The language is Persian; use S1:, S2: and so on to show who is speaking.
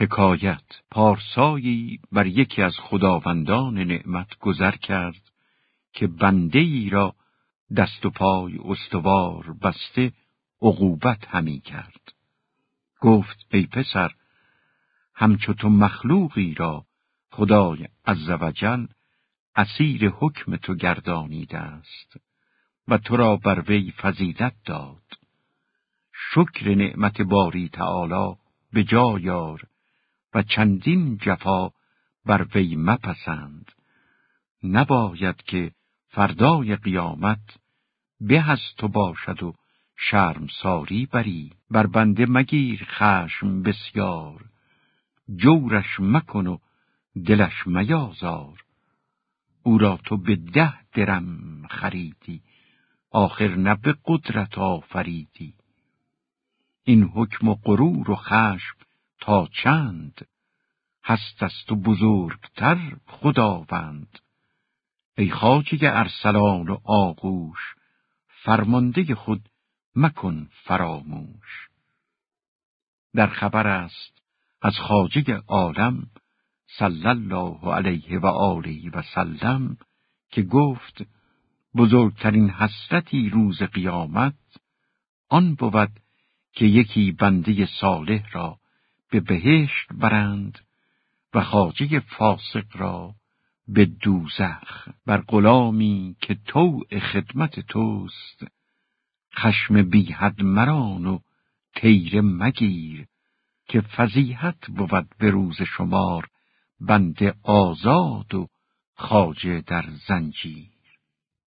S1: حکایت پارسایی بر یکی از خداوندان نعمت گذر کرد که بنده ای را دست و پای استوار بسته عقوبت همی کرد. گفت ای پسر همچو تو مخلوقی را خدای عزوجل اسیر حکم تو گردانیده است و تو را بر وی فضیلت داد. شکر نعمت باری تعالی به جایار و چندین جفا بر وی مپسند. نباید که فردای قیامت به از تو باشد و ساری بری. بر بنده مگیر خشم بسیار. جورش مکن و دلش میازار. او را تو به ده درم خریدی. آخر نه به قدرت آفریدی. این حکم و غرور و خشم تا چند هست است و بزرگتر خداوند. ای خاجه ارسلان و آغوش فرمانده خود مکن فراموش. در خبر است از خاجه عالم صلی الله علیه و آله و سلم که گفت بزرگترین حسرتی روز قیامت آن بود که یکی بنده صالح را به بهشت برند و خاجه فاسق را به دوزخ بر غلامی که طوع خدمت توست خشم بیحد مران و تیره مگیر که فضیحت بود به روز شمار بنده آزاد و خاجه در زنجیر.